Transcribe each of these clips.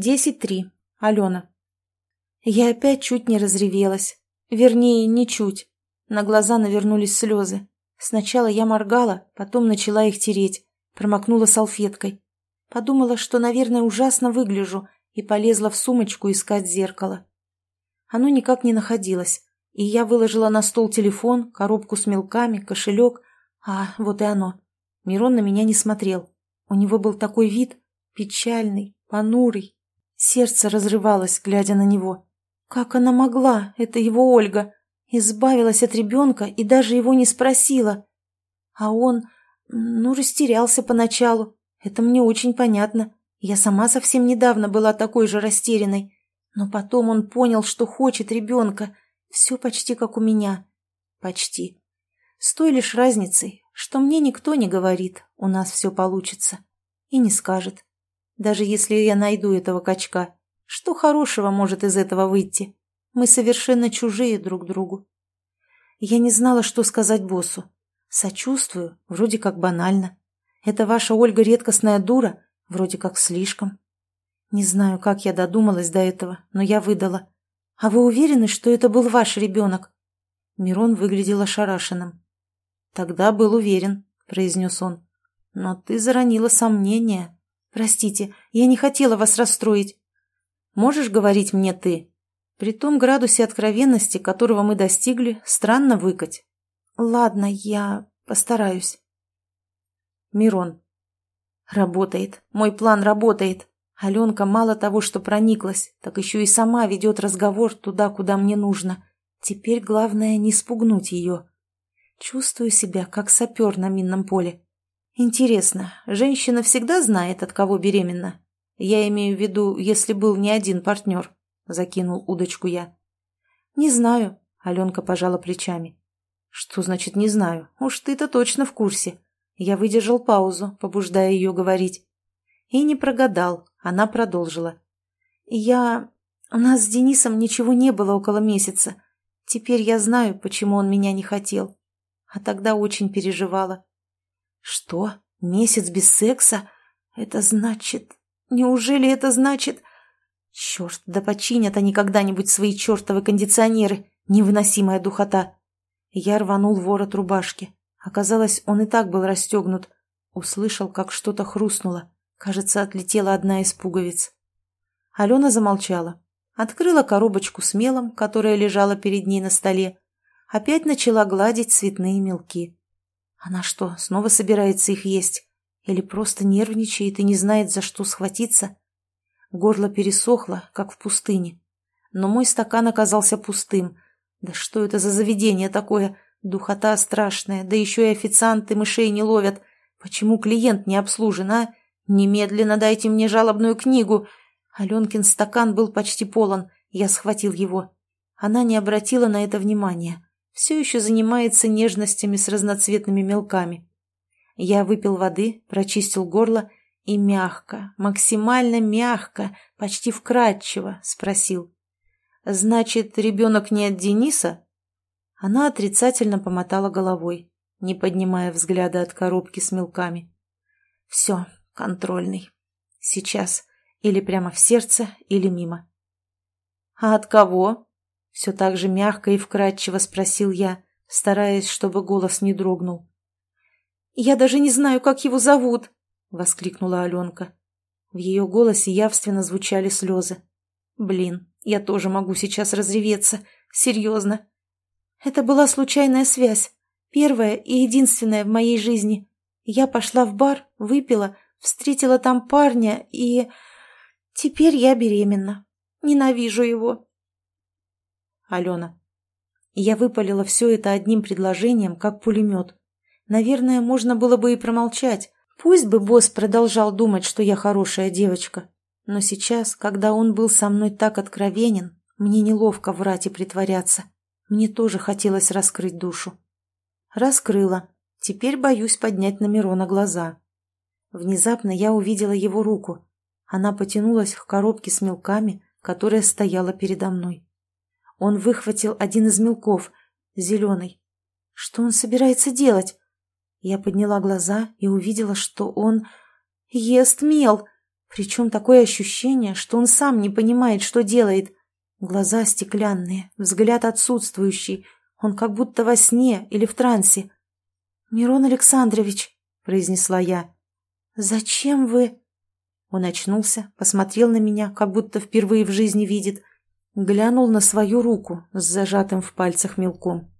Десять три. Алена. Я опять чуть не разревелась. Вернее, не чуть. На глаза навернулись слезы. Сначала я моргала, потом начала их тереть. Промокнула салфеткой. Подумала, что, наверное, ужасно выгляжу, и полезла в сумочку искать зеркало. Оно никак не находилось, и я выложила на стол телефон, коробку с мелками, кошелек. А, вот и оно. Мирон на меня не смотрел. У него был такой вид, печальный, понурый. Сердце разрывалось, глядя на него. Как она могла, это его Ольга, избавилась от ребенка и даже его не спросила. А он, ну, растерялся поначалу. Это мне очень понятно. Я сама совсем недавно была такой же растерянной. Но потом он понял, что хочет ребенка. Все почти как у меня. Почти. С той лишь разницей, что мне никто не говорит, у нас все получится. И не скажет. Даже если я найду этого качка, что хорошего может из этого выйти? Мы совершенно чужие друг другу. Я не знала, что сказать боссу. Сочувствую, вроде как банально. Это ваша Ольга редкостная дура, вроде как слишком. Не знаю, как я додумалась до этого, но я выдала. А вы уверены, что это был ваш ребенок? Мирон выглядел ошарашенным. Тогда был уверен, произнес он. Но ты заронила сомнения. Простите, я не хотела вас расстроить. Можешь говорить мне ты? При том градусе откровенности, которого мы достигли, странно выкать. Ладно, я постараюсь. Мирон. Работает. Мой план работает. Аленка мало того, что прониклась, так еще и сама ведет разговор туда, куда мне нужно. Теперь главное не спугнуть ее. Чувствую себя, как сапер на минном поле. Интересно, женщина всегда знает, от кого беременна? Я имею в виду, если был не один партнер. — закинул удочку я. «Не знаю», — Аленка пожала плечами. «Что значит «не знаю»? Уж ты-то точно в курсе». Я выдержал паузу, побуждая ее говорить. И не прогадал, она продолжила. «Я... У нас с Денисом ничего не было около месяца. Теперь я знаю, почему он меня не хотел. А тогда очень переживала». «Что? Месяц без секса? Это значит... Неужели это значит...» Черт, да починят они когда-нибудь свои чертовы кондиционеры. Невыносимая духота. Я рванул ворот рубашки. Оказалось, он и так был расстегнут. Услышал, как что-то хрустнуло. Кажется, отлетела одна из пуговиц. Алена замолчала. Открыла коробочку с мелом, которая лежала перед ней на столе. Опять начала гладить цветные мелки. Она что, снова собирается их есть? Или просто нервничает и не знает, за что схватиться? Горло пересохло, как в пустыне. Но мой стакан оказался пустым. Да что это за заведение такое? Духота страшная, да еще и официанты мышей не ловят. Почему клиент не обслужен, а? Немедленно дайте мне жалобную книгу. Аленкин стакан был почти полон. Я схватил его. Она не обратила на это внимания. Все еще занимается нежностями с разноцветными мелками. Я выпил воды, прочистил горло и мягко, максимально мягко, почти вкрадчиво спросил. «Значит, ребенок не от Дениса?» Она отрицательно помотала головой, не поднимая взгляда от коробки с мелками. «Все, контрольный. Сейчас. Или прямо в сердце, или мимо». «А от кого?» Все так же мягко и вкрадчиво спросил я, стараясь, чтобы голос не дрогнул. «Я даже не знаю, как его зовут», — воскликнула Аленка. В ее голосе явственно звучали слезы. «Блин, я тоже могу сейчас разреветься. Серьезно. Это была случайная связь. Первая и единственная в моей жизни. Я пошла в бар, выпила, встретила там парня и... Теперь я беременна. Ненавижу его». Алена. Я выпалила все это одним предложением, как пулемет. Наверное, можно было бы и промолчать, Пусть бы босс продолжал думать, что я хорошая девочка. Но сейчас, когда он был со мной так откровенен, мне неловко врать и притворяться. Мне тоже хотелось раскрыть душу. Раскрыла. Теперь боюсь поднять на Мирона глаза. Внезапно я увидела его руку. Она потянулась к коробке с мелками, которая стояла передо мной. Он выхватил один из мелков, зеленый. Что он собирается делать? Я подняла глаза и увидела, что он ест мел. Причем такое ощущение, что он сам не понимает, что делает. Глаза стеклянные, взгляд отсутствующий. Он как будто во сне или в трансе. «Мирон Александрович», — произнесла я, — «зачем вы...» Он очнулся, посмотрел на меня, как будто впервые в жизни видит, глянул на свою руку с зажатым в пальцах мелком.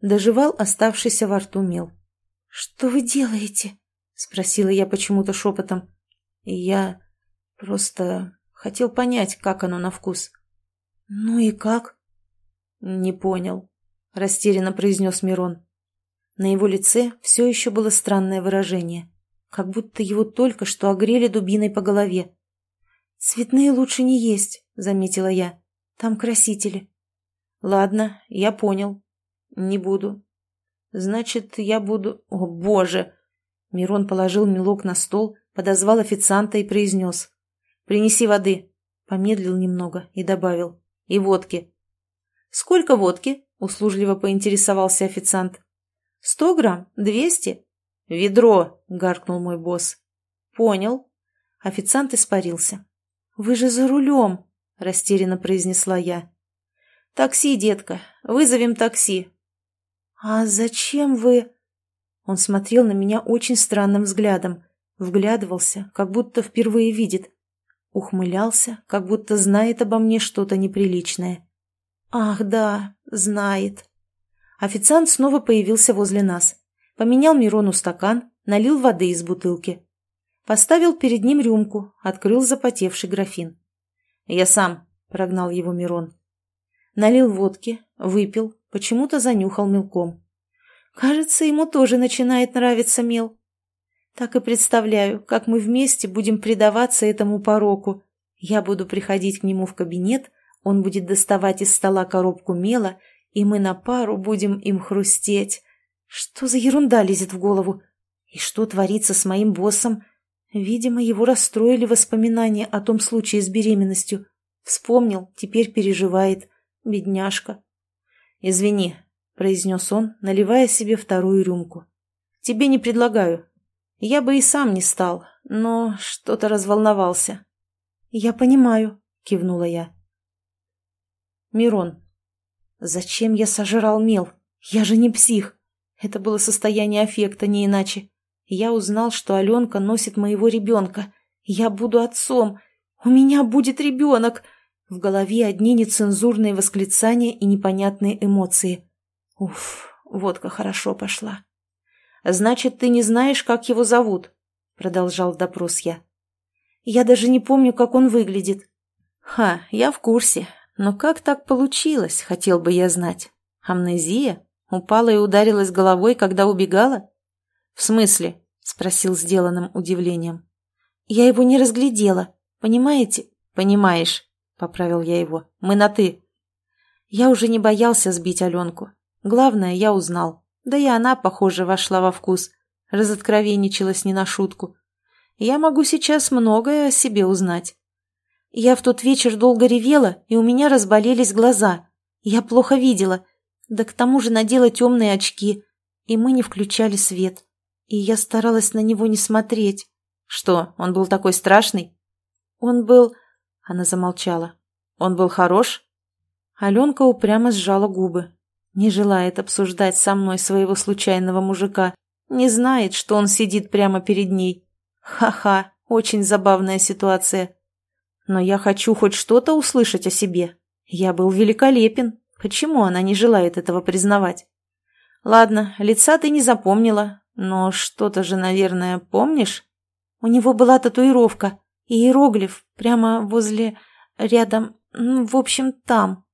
Доживал оставшийся во рту мел. «Что вы делаете?» — спросила я почему-то шепотом. «Я просто хотел понять, как оно на вкус». «Ну и как?» «Не понял», — растерянно произнес Мирон. На его лице все еще было странное выражение как будто его только что огрели дубиной по голове. «Цветные лучше не есть», — заметила я. «Там красители». «Ладно, я понял. Не буду». «Значит, я буду...» «О, боже!» Мирон положил мелок на стол, подозвал официанта и произнес. «Принеси воды». Помедлил немного и добавил. «И водки». «Сколько водки?» — услужливо поинтересовался официант. «Сто грамм? Двести?» «Ведро!» — гаркнул мой босс. «Понял». Официант испарился. «Вы же за рулем!» — растерянно произнесла я. «Такси, детка. Вызовем такси». «А зачем вы...» Он смотрел на меня очень странным взглядом. Вглядывался, как будто впервые видит. Ухмылялся, как будто знает обо мне что-то неприличное. «Ах, да, знает». Официант снова появился возле нас поменял Мирону стакан, налил воды из бутылки. Поставил перед ним рюмку, открыл запотевший графин. «Я сам», — прогнал его Мирон. Налил водки, выпил, почему-то занюхал мелком. Кажется, ему тоже начинает нравиться мел. Так и представляю, как мы вместе будем предаваться этому пороку. Я буду приходить к нему в кабинет, он будет доставать из стола коробку мела, и мы на пару будем им хрустеть. Что за ерунда лезет в голову? И что творится с моим боссом? Видимо, его расстроили воспоминания о том случае с беременностью. Вспомнил, теперь переживает. Бедняжка. «Извини», — произнес он, наливая себе вторую рюмку. «Тебе не предлагаю. Я бы и сам не стал, но что-то разволновался». «Я понимаю», — кивнула я. «Мирон, зачем я сожрал мел? Я же не псих. Это было состояние аффекта, не иначе. Я узнал, что Аленка носит моего ребенка. Я буду отцом. У меня будет ребенок. В голове одни нецензурные восклицания и непонятные эмоции. Уф, водка хорошо пошла. «Значит, ты не знаешь, как его зовут?» Продолжал допрос я. «Я даже не помню, как он выглядит». «Ха, я в курсе. Но как так получилось, хотел бы я знать. Амнезия?» Упала и ударилась головой, когда убегала? В смысле? Спросил сделанным удивлением. Я его не разглядела. Понимаете? Понимаешь, поправил я его. Мы на «ты». Я уже не боялся сбить Аленку. Главное, я узнал. Да и она, похоже, вошла во вкус. Разоткровенничалась не на шутку. Я могу сейчас многое о себе узнать. Я в тот вечер долго ревела, и у меня разболелись глаза. Я плохо видела, да к тому же надела темные очки, и мы не включали свет. И я старалась на него не смотреть. Что, он был такой страшный? Он был... Она замолчала. Он был хорош? Аленка упрямо сжала губы. Не желает обсуждать со мной своего случайного мужика. Не знает, что он сидит прямо перед ней. Ха-ха, очень забавная ситуация. Но я хочу хоть что-то услышать о себе. Я был великолепен. Почему она не желает этого признавать? Ладно, лица ты не запомнила, но что-то же, наверное, помнишь? У него была татуировка, иероглиф, прямо возле, рядом, ну, в общем, там.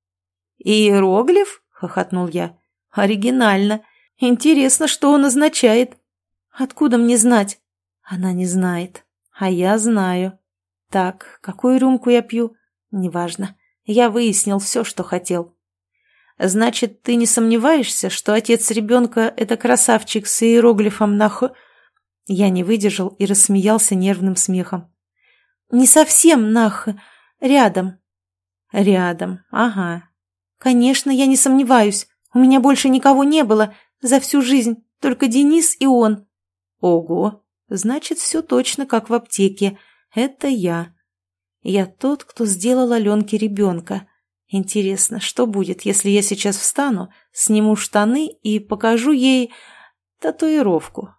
Иероглиф? — хохотнул я. Оригинально. Интересно, что он означает. Откуда мне знать? Она не знает, а я знаю. Так, какую рюмку я пью? Неважно. Я выяснил все, что хотел. Значит, ты не сомневаешься, что отец ребенка — это красавчик с иероглифом на. Я не выдержал и рассмеялся нервным смехом. Не совсем на рядом. Рядом, ага. Конечно, я не сомневаюсь. У меня больше никого не было за всю жизнь, только Денис и он. Ого, значит, все точно как в аптеке. Это я. Я тот, кто сделал Аленке ребенка. Интересно, что будет, если я сейчас встану, сниму штаны и покажу ей татуировку,